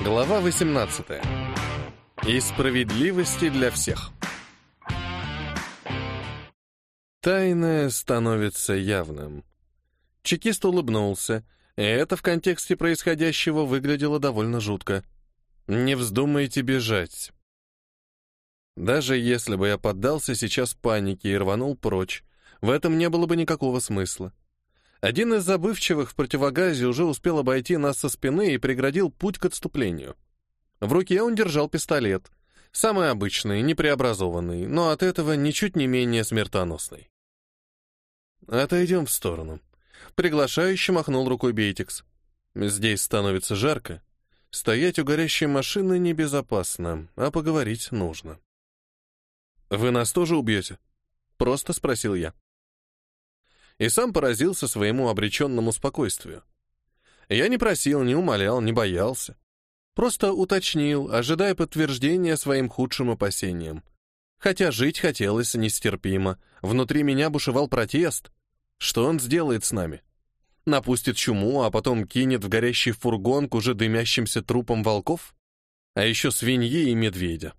Глава 18. И справедливости для всех. Тайное становится явным. Чекист улыбнулся, и это в контексте происходящего выглядело довольно жутко. «Не вздумайте бежать». Даже если бы я поддался сейчас панике и рванул прочь, в этом не было бы никакого смысла. Один из забывчивых в противогазе уже успел обойти нас со спины и преградил путь к отступлению. В руке он держал пистолет. Самый обычный, непреобразованный, но от этого ничуть не менее смертоносный. «Отойдем в сторону». Приглашающе махнул рукой Бейтикс. «Здесь становится жарко. Стоять у горящей машины небезопасно, а поговорить нужно». «Вы нас тоже убьете?» Просто спросил я и сам поразился своему обреченному спокойствию. Я не просил, не умолял, не боялся. Просто уточнил, ожидая подтверждения своим худшим опасениям. Хотя жить хотелось нестерпимо. Внутри меня бушевал протест. Что он сделает с нами? Напустит чуму, а потом кинет в горящий фургон к уже дымящимся трупам волков? А еще свиньи и медведя.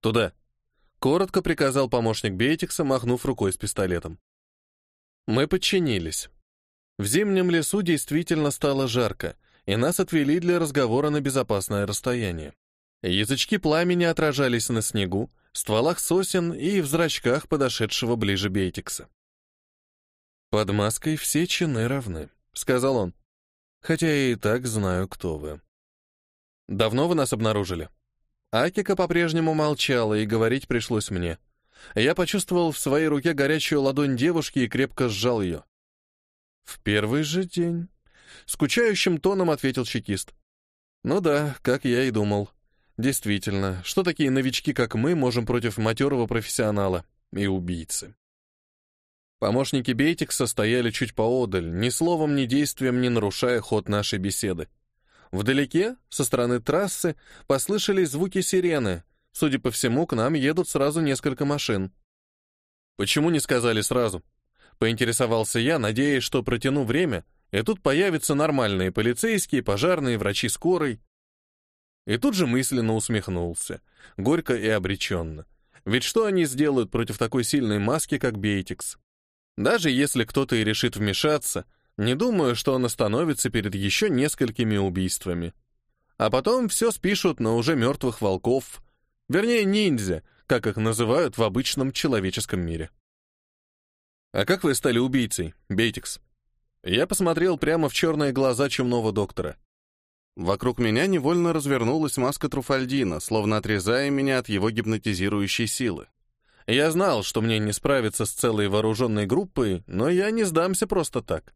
«Туда», — коротко приказал помощник Бейтикса, махнув рукой с пистолетом. Мы подчинились. В зимнем лесу действительно стало жарко, и нас отвели для разговора на безопасное расстояние. Язычки пламени отражались на снегу, стволах сосен и в зрачках подошедшего ближе Бейтикса. «Под маской все чины равны», — сказал он. «Хотя я и так знаю, кто вы». «Давно вы нас обнаружили?» Акика по-прежнему молчала, и говорить пришлось мне. Я почувствовал в своей руке горячую ладонь девушки и крепко сжал ее. «В первый же день», — скучающим тоном ответил чекист. «Ну да, как я и думал. Действительно, что такие новички, как мы, можем против матерого профессионала и убийцы?» Помощники Бейтикса стояли чуть поодаль, ни словом, ни действием не нарушая ход нашей беседы. Вдалеке, со стороны трассы, послышались звуки сирены — Судя по всему, к нам едут сразу несколько машин. Почему не сказали сразу? Поинтересовался я, надеясь, что протяну время, и тут появятся нормальные полицейские, пожарные, врачи скорой. И тут же мысленно усмехнулся, горько и обреченно. Ведь что они сделают против такой сильной маски, как Бейтикс? Даже если кто-то и решит вмешаться, не думаю, что он остановится перед еще несколькими убийствами. А потом все спишут на уже мертвых волков, Вернее, ниндзя, как их называют в обычном человеческом мире. «А как вы стали убийцей, Бейтикс?» Я посмотрел прямо в черные глаза чумного доктора. Вокруг меня невольно развернулась маска Труфальдина, словно отрезая меня от его гипнотизирующей силы. Я знал, что мне не справиться с целой вооруженной группой, но я не сдамся просто так.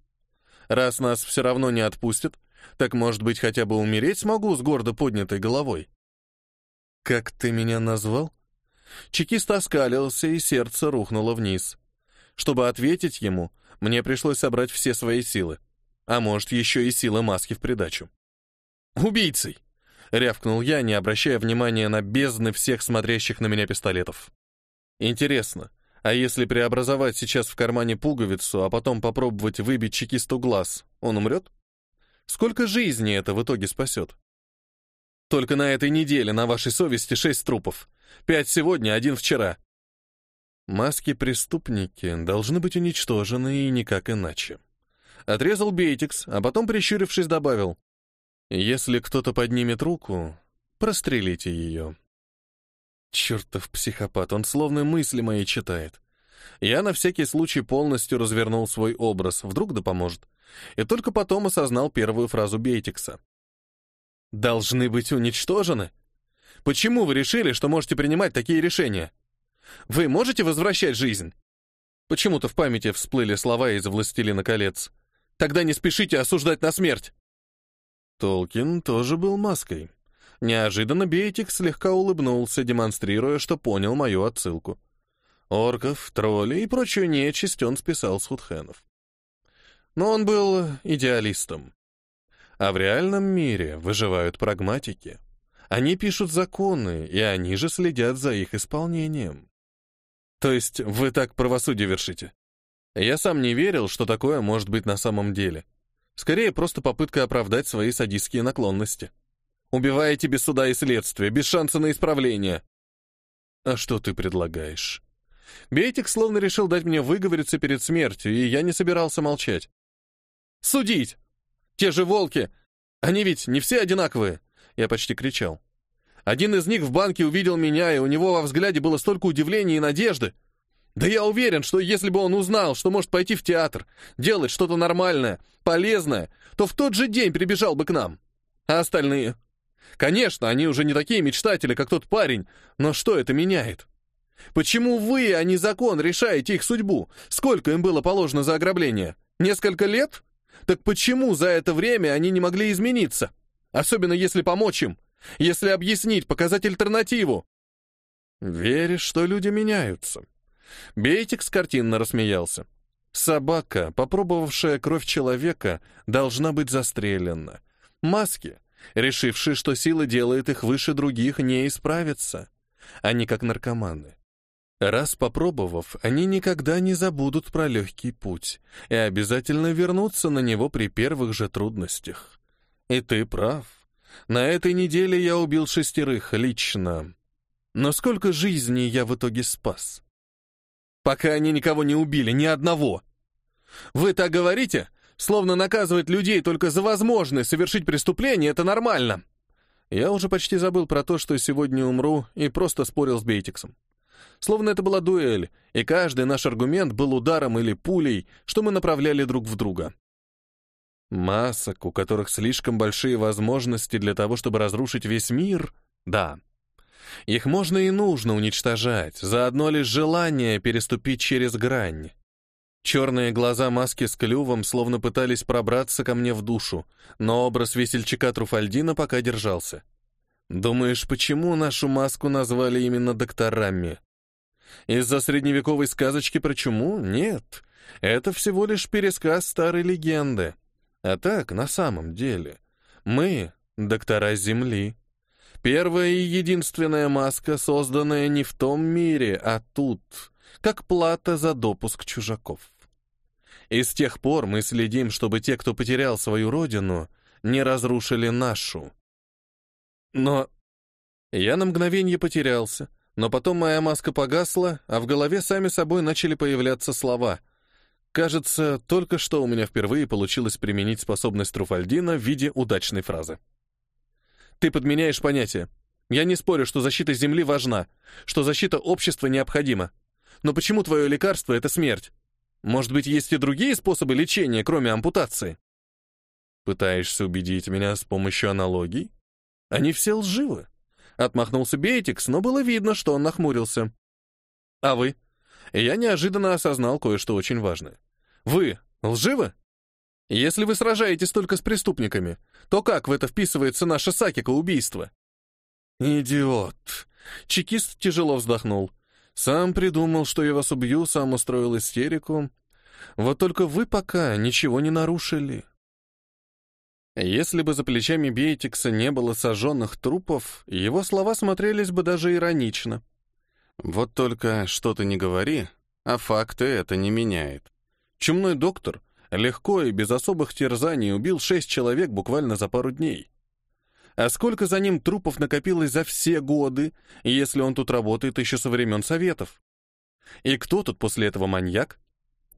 Раз нас все равно не отпустят, так, может быть, хотя бы умереть смогу с гордо поднятой головой. «Как ты меня назвал?» Чекист оскалился, и сердце рухнуло вниз. Чтобы ответить ему, мне пришлось собрать все свои силы. А может, еще и силы маски в придачу. «Убийцей!» — рявкнул я, не обращая внимания на бездны всех смотрящих на меня пистолетов. «Интересно, а если преобразовать сейчас в кармане пуговицу, а потом попробовать выбить чекисту глаз, он умрет? Сколько жизней это в итоге спасет?» Только на этой неделе на вашей совести шесть трупов. Пять сегодня, один вчера. Маски-преступники должны быть уничтожены и никак иначе. Отрезал Бейтикс, а потом, прищурившись, добавил. Если кто-то поднимет руку, прострелите ее. Чертов психопат, он словно мысли мои читает. Я на всякий случай полностью развернул свой образ, вдруг да поможет. И только потом осознал первую фразу Бейтикса должны быть уничтожены? Почему вы решили, что можете принимать такие решения? Вы можете возвращать жизнь? Почему-то в памяти всплыли слова из «Властелина колец». Тогда не спешите осуждать на смерть. Толкин тоже был маской. Неожиданно Бейтик слегка улыбнулся, демонстрируя, что понял мою отсылку. Орков, тролли и прочую нечисть он списал с худхенов. Но он был идеалистом. А в реальном мире выживают прагматики. Они пишут законы, и они же следят за их исполнением. То есть вы так правосудие вершите? Я сам не верил, что такое может быть на самом деле. Скорее, просто попытка оправдать свои садистские наклонности. Убиваете без суда и следствия, без шанса на исправление. А что ты предлагаешь? Бейтик словно решил дать мне выговориться перед смертью, и я не собирался молчать. Судить! Те же волки! Они ведь не все одинаковые! Я почти кричал. Один из них в банке увидел меня, и у него во взгляде было столько удивления и надежды. Да я уверен, что если бы он узнал, что может пойти в театр, делать что-то нормальное, полезное, то в тот же день прибежал бы к нам. А остальные? Конечно, они уже не такие мечтатели, как тот парень, но что это меняет? Почему вы, а не закон, решаете их судьбу? Сколько им было положено за ограбление? Несколько лет? Так почему за это время они не могли измениться? Особенно если помочь им, если объяснить, показать альтернативу. Веришь, что люди меняются? Бейтикс картинно рассмеялся. Собака, попробовавшая кровь человека, должна быть застрелена. Маски, решившие, что сила делает их выше других, не исправятся. Они как наркоманы. Раз попробовав, они никогда не забудут про легкий путь и обязательно вернутся на него при первых же трудностях. И ты прав. На этой неделе я убил шестерых лично. Но сколько жизней я в итоге спас? Пока они никого не убили, ни одного. Вы так говорите, словно наказывать людей только за возможность совершить преступление — это нормально. Я уже почти забыл про то, что сегодня умру, и просто спорил с Бейтиксом. Словно это была дуэль, и каждый наш аргумент был ударом или пулей, что мы направляли друг в друга. Масок, у которых слишком большие возможности для того, чтобы разрушить весь мир, да. Их можно и нужно уничтожать, за одно лишь желание переступить через грань. Черные глаза маски с клювом словно пытались пробраться ко мне в душу, но образ весельчака Труфальдина пока держался. Думаешь, почему нашу маску назвали именно докторами? Из-за средневековой сказочки про чуму? Нет. Это всего лишь пересказ старой легенды. А так, на самом деле, мы — доктора Земли. Первая и единственная маска, созданная не в том мире, а тут, как плата за допуск чужаков. И с тех пор мы следим, чтобы те, кто потерял свою родину, не разрушили нашу. Но я на мгновение потерялся, но потом моя маска погасла, а в голове сами собой начали появляться слова. Кажется, только что у меня впервые получилось применить способность Труфальдина в виде удачной фразы. Ты подменяешь понятие. Я не спорю, что защита Земли важна, что защита общества необходима. Но почему твое лекарство — это смерть? Может быть, есть и другие способы лечения, кроме ампутации? Пытаешься убедить меня с помощью аналогий? Они все лживы. Отмахнулся Бейтикс, но было видно, что он нахмурился. А вы? Я неожиданно осознал кое-что очень важное. Вы лживы? Если вы сражаетесь только с преступниками, то как в это вписывается наше Сакика-убийство? Идиот. Чекист тяжело вздохнул. Сам придумал, что я вас убью, сам устроил истерику. Вот только вы пока ничего не нарушили. Если бы за плечами Бейтикса не было сожженных трупов, его слова смотрелись бы даже иронично. Вот только что ты не говори, а факты это не меняет. Чумной доктор легко и без особых терзаний убил шесть человек буквально за пару дней. А сколько за ним трупов накопилось за все годы, если он тут работает еще со времен Советов? И кто тут после этого маньяк?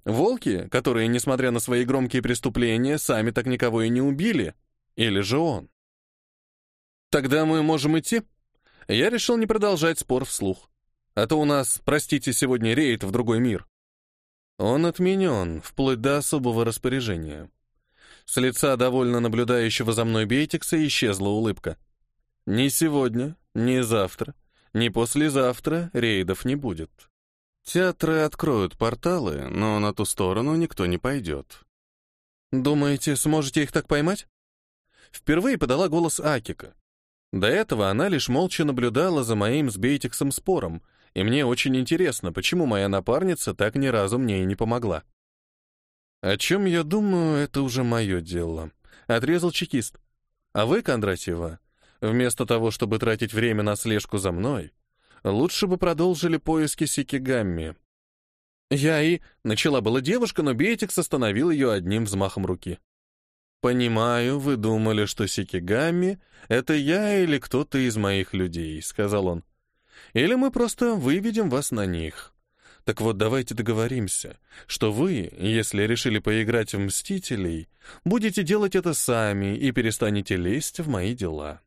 Волки, которые, несмотря на свои громкие преступления, сами так никого и не убили? Или же он? Тогда мы можем идти? Я решил не продолжать спор вслух. А то у нас, простите, сегодня рейд в другой мир. Он отменен, вплоть до особого распоряжения. С лица довольно наблюдающего за мной Бейтикса исчезла улыбка. Ни сегодня, ни завтра, ни послезавтра рейдов не будет. Театры откроют порталы, но на ту сторону никто не пойдет. Думаете, сможете их так поймать? Впервые подала голос Акика. До этого она лишь молча наблюдала за моим с Бейтиксом спором, и мне очень интересно, почему моя напарница так ни разу мне и не помогла. «О чем я думаю, это уже мое дело», — отрезал чекист. «А вы, Кондратьева, вместо того, чтобы тратить время на слежку за мной, лучше бы продолжили поиски Сикигамми». Я и... Начала была девушка, но Бейтикс остановил ее одним взмахом руки. «Понимаю, вы думали, что Сикигами — это я или кто-то из моих людей», — сказал он. «Или мы просто выведем вас на них. Так вот, давайте договоримся, что вы, если решили поиграть в Мстителей, будете делать это сами и перестанете лезть в мои дела.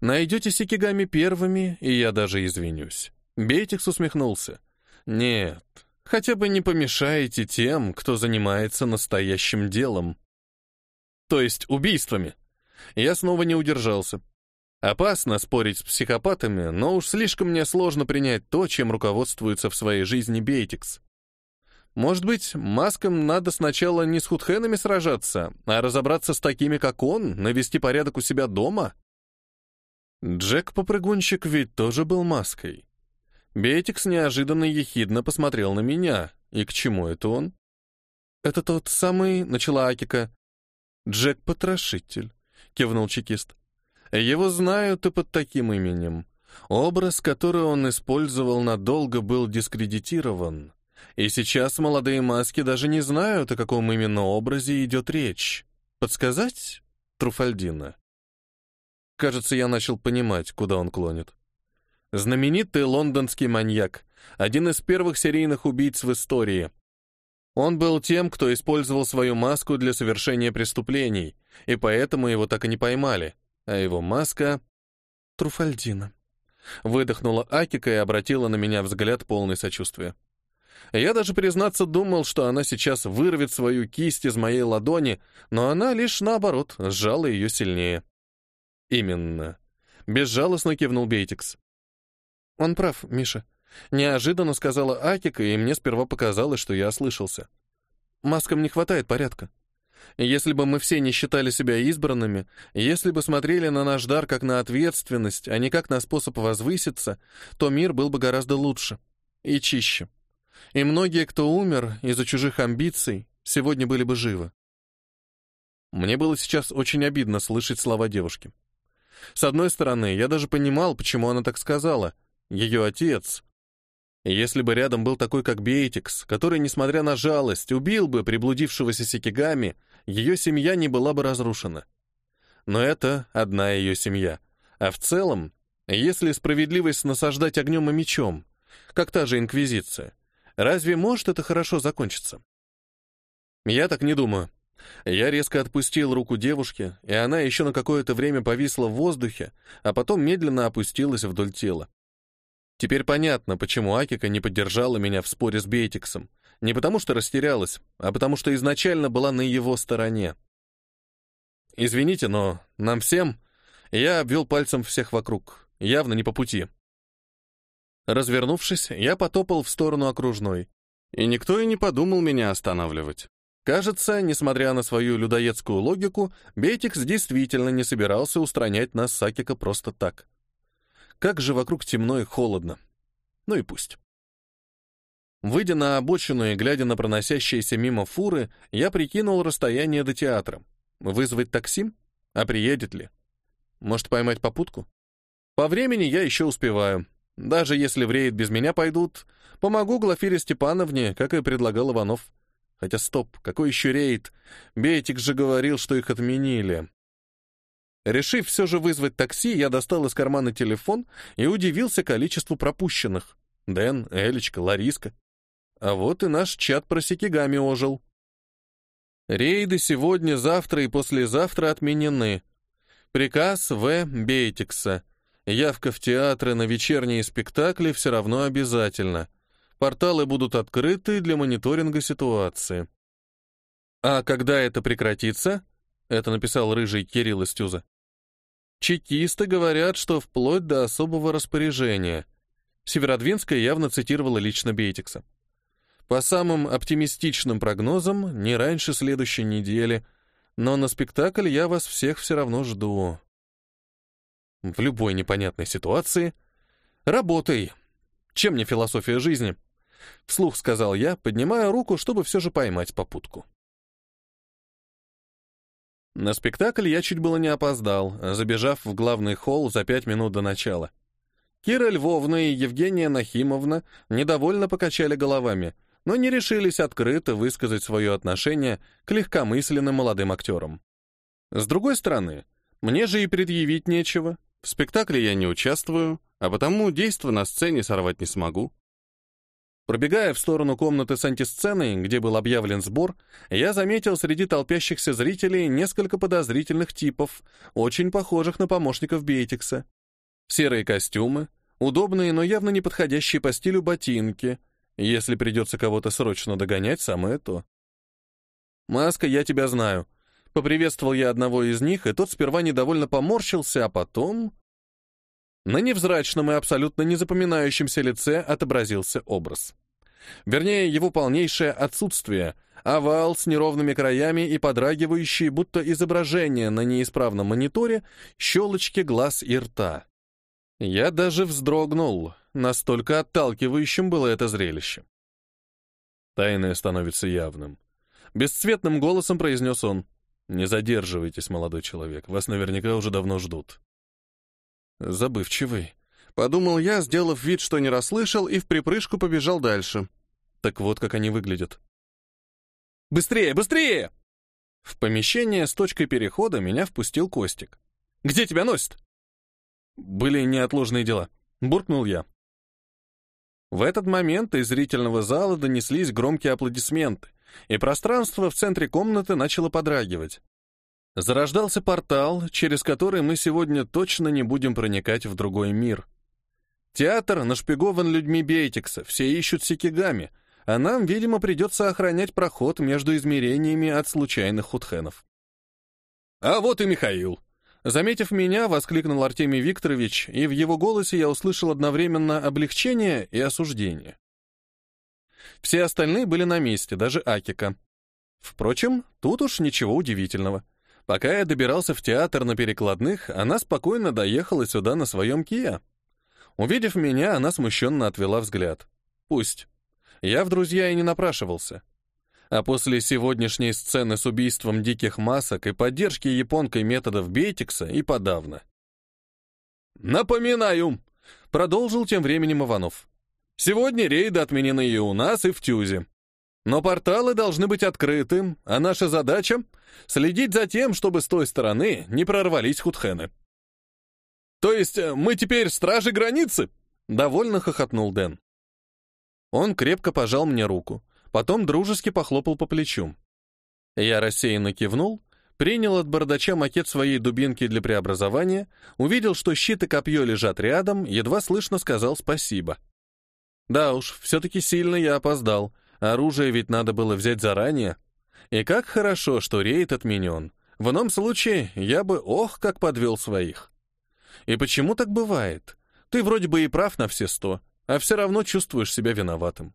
Найдете Сикигами первыми, и я даже извинюсь». Бейтикс усмехнулся. «Нет, хотя бы не помешаете тем, кто занимается настоящим делом» то есть убийствами. Я снова не удержался. Опасно спорить с психопатами, но уж слишком мне сложно принять то, чем руководствуется в своей жизни Бейтикс. Может быть, маскам надо сначала не с худхенами сражаться, а разобраться с такими, как он, навести порядок у себя дома? Джек-попрыгунщик ведь тоже был маской. Бейтикс неожиданно ехидно посмотрел на меня. И к чему это он? «Это тот самый», — начала Акика, «Джек-потрошитель», — кивнул чекист. «Его знают и под таким именем. Образ, который он использовал надолго, был дискредитирован. И сейчас молодые маски даже не знают, о каком именно образе идет речь. Подсказать, Труфальдина?» Кажется, я начал понимать, куда он клонит. Знаменитый лондонский маньяк, один из первых серийных убийц в истории — он был тем, кто использовал свою маску для совершения преступлений, и поэтому его так и не поймали. А его маска — Труфальдина. Выдохнула Акика и обратила на меня взгляд полный сочувствия. Я даже, признаться, думал, что она сейчас вырвет свою кисть из моей ладони, но она лишь, наоборот, сжала ее сильнее. «Именно», — безжалостно кивнул Бейтикс. «Он прав, Миша», Неожиданно сказала Акика, и мне сперва показалось, что я ослышался. Маскам не хватает порядка. Если бы мы все не считали себя избранными, если бы смотрели на наш дар как на ответственность, а не как на способ возвыситься, то мир был бы гораздо лучше и чище. И многие, кто умер из-за чужих амбиций, сегодня были бы живы. Мне было сейчас очень обидно слышать слова девушки. С одной стороны, я даже понимал, почему она так сказала. Ее отец, если бы рядом был такой, как Бейтикс, который, несмотря на жалость, убил бы приблудившегося Сикигами, ее семья не была бы разрушена. Но это одна ее семья. А в целом, если справедливость насаждать огнем и мечом, как та же Инквизиция, разве может это хорошо закончиться? Я так не думаю. Я резко отпустил руку девушки, и она еще на какое-то время повисла в воздухе, а потом медленно опустилась вдоль тела. Теперь понятно, почему Акика не поддержала меня в споре с Бейтиксом. Не потому что растерялась, а потому что изначально была на его стороне. Извините, но нам всем... Я обвел пальцем всех вокруг. Явно не по пути. Развернувшись, я потопал в сторону окружной. И никто и не подумал меня останавливать. Кажется, несмотря на свою людоедскую логику, Бейтикс действительно не собирался устранять нас с Акика просто так. Как же вокруг темно и холодно. Ну и пусть. Выйдя на обочину и глядя на проносящиеся мимо фуры, я прикинул расстояние до театра. Вызвать такси? А приедет ли? Может, поймать попутку? По времени я еще успеваю. Даже если в рейд без меня пойдут, помогу Глафире Степановне, как и предлагал Иванов. Хотя стоп, какой еще рейд? Бейтик же говорил, что их отменили. Решив все же вызвать такси, я достал из кармана телефон и удивился количеству пропущенных. Дэн, Элечка, Лариска. А вот и наш чат про Сикигами ожил. Рейды сегодня, завтра и послезавтра отменены. Приказ В. Бейтикса. Явка в театры на вечерние спектакли все равно обязательно. Порталы будут открыты для мониторинга ситуации. А когда это прекратится? Это написал рыжий Кирилл из Тюза. Чекисты говорят, что вплоть до особого распоряжения. Северодвинская явно цитировала лично Бейтикса. По самым оптимистичным прогнозам, не раньше следующей недели, но на спектакль я вас всех все равно жду. В любой непонятной ситуации работай. Чем не философия жизни? Вслух сказал я, поднимая руку, чтобы все же поймать попутку. На спектакль я чуть было не опоздал, забежав в главный холл за пять минут до начала. Кира Львовна и Евгения Нахимовна недовольно покачали головами, но не решились открыто высказать свое отношение к легкомысленным молодым актерам. С другой стороны, мне же и предъявить нечего. В спектакле я не участвую, а потому действо на сцене сорвать не смогу. Пробегая в сторону комнаты с антисценой, где был объявлен сбор, я заметил среди толпящихся зрителей несколько подозрительных типов, очень похожих на помощников Бейтикса. Серые костюмы, удобные, но явно не подходящие по стилю ботинки. Если придется кого-то срочно догонять, самое то. «Маска, я тебя знаю». Поприветствовал я одного из них, и тот сперва недовольно поморщился, а потом... На невзрачном и абсолютно незапоминающемся лице отобразился образ. Вернее, его полнейшее отсутствие, овал с неровными краями и подрагивающие, будто изображение на неисправном мониторе, щелочки глаз и рта. Я даже вздрогнул, настолько отталкивающим было это зрелище. Тайное становится явным. Бесцветным голосом произнес он. «Не задерживайтесь, молодой человек, вас наверняка уже давно ждут». Забывчивый. Подумал я, сделав вид, что не расслышал, и в припрыжку побежал дальше. Так вот, как они выглядят. «Быстрее, быстрее!» В помещение с точкой перехода меня впустил Костик. «Где тебя носит?» «Были неотложные дела», — буркнул я. В этот момент из зрительного зала донеслись громкие аплодисменты, и пространство в центре комнаты начало подрагивать. Зарождался портал, через который мы сегодня точно не будем проникать в другой мир. Театр нашпигован людьми Бейтикса, все ищут сикигами, а нам, видимо, придется охранять проход между измерениями от случайных худхенов. «А вот и Михаил!» Заметив меня, воскликнул Артемий Викторович, и в его голосе я услышал одновременно облегчение и осуждение. Все остальные были на месте, даже Акика. Впрочем, тут уж ничего удивительного. Пока я добирался в театр на перекладных, она спокойно доехала сюда на своем Киа. Увидев меня, она смущенно отвела взгляд. Пусть. Я в друзья и не напрашивался. А после сегодняшней сцены с убийством диких масок и поддержки японкой методов Бейтикса и подавно. «Напоминаю!» — продолжил тем временем Иванов. «Сегодня рейды отменены и у нас, и в Тюзе. Но порталы должны быть открыты, а наша задача — следить за тем, чтобы с той стороны не прорвались худхены. «То есть э, мы теперь стражи границы?» — довольно хохотнул Дэн. Он крепко пожал мне руку, потом дружески похлопал по плечу. Я рассеянно кивнул, принял от бардача макет своей дубинки для преобразования, увидел, что щит и копье лежат рядом, едва слышно сказал спасибо. Да уж, все-таки сильно я опоздал — Оружие ведь надо было взять заранее. И как хорошо, что рейд отменен. В ином случае я бы ох, как подвел своих. И почему так бывает? Ты вроде бы и прав на все сто, а все равно чувствуешь себя виноватым.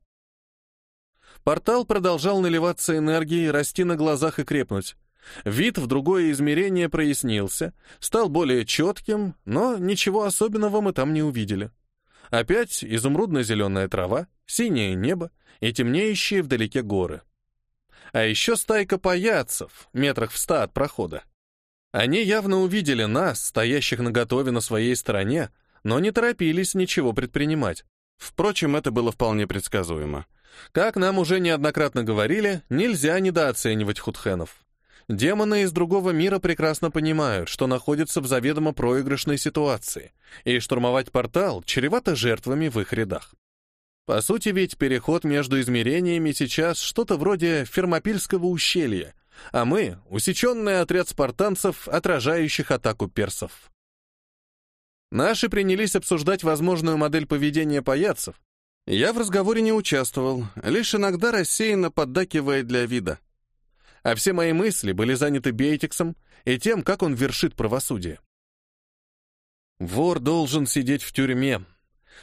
Портал продолжал наливаться энергией, расти на глазах и крепнуть. Вид в другое измерение прояснился, стал более четким, но ничего особенного мы там не увидели. Опять изумрудно-зеленая трава, синее небо и темнеющие вдалеке горы. А еще стайка паяцев, метрах в ста от прохода. Они явно увидели нас, стоящих наготове на своей стороне, но не торопились ничего предпринимать. Впрочем, это было вполне предсказуемо. Как нам уже неоднократно говорили, нельзя недооценивать худхенов. Демоны из другого мира прекрасно понимают, что находятся в заведомо проигрышной ситуации, и штурмовать портал чревато жертвами в их рядах. По сути ведь переход между измерениями сейчас что-то вроде Фермопильского ущелья, а мы — усеченный отряд спартанцев, отражающих атаку персов. Наши принялись обсуждать возможную модель поведения паяцев. Я в разговоре не участвовал, лишь иногда рассеянно поддакивая для вида. А все мои мысли были заняты Бейтиксом и тем, как он вершит правосудие. Вор должен сидеть в тюрьме,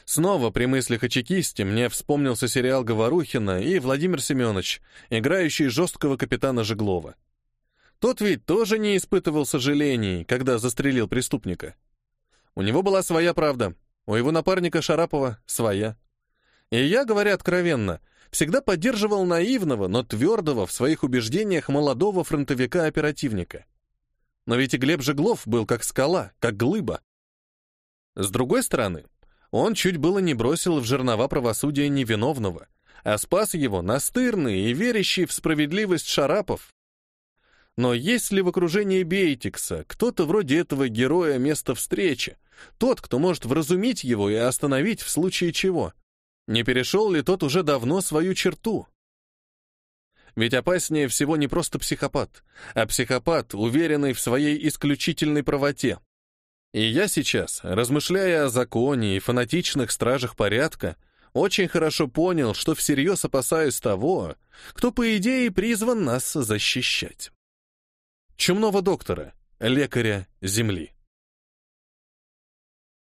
Снова при мыслях о чекисте мне вспомнился сериал Говорухина и Владимир Семенович, играющий жесткого капитана Жеглова. Тот ведь тоже не испытывал сожалений, когда застрелил преступника. У него была своя правда, у его напарника Шарапова своя. И я, говоря откровенно, всегда поддерживал наивного, но твердого в своих убеждениях молодого фронтовика-оперативника. Но ведь и Глеб Жеглов был как скала, как глыба. С другой стороны, он чуть было не бросил в жернова правосудия невиновного, а спас его настырный и верящий в справедливость Шарапов. Но есть ли в окружении Бейтикса кто-то вроде этого героя места встречи, тот, кто может вразумить его и остановить в случае чего? Не перешел ли тот уже давно свою черту? Ведь опаснее всего не просто психопат, а психопат, уверенный в своей исключительной правоте. И я сейчас, размышляя о законе и фанатичных стражах порядка, очень хорошо понял, что всерьез опасаюсь того, кто, по идее, призван нас защищать. Чумного доктора, лекаря Земли.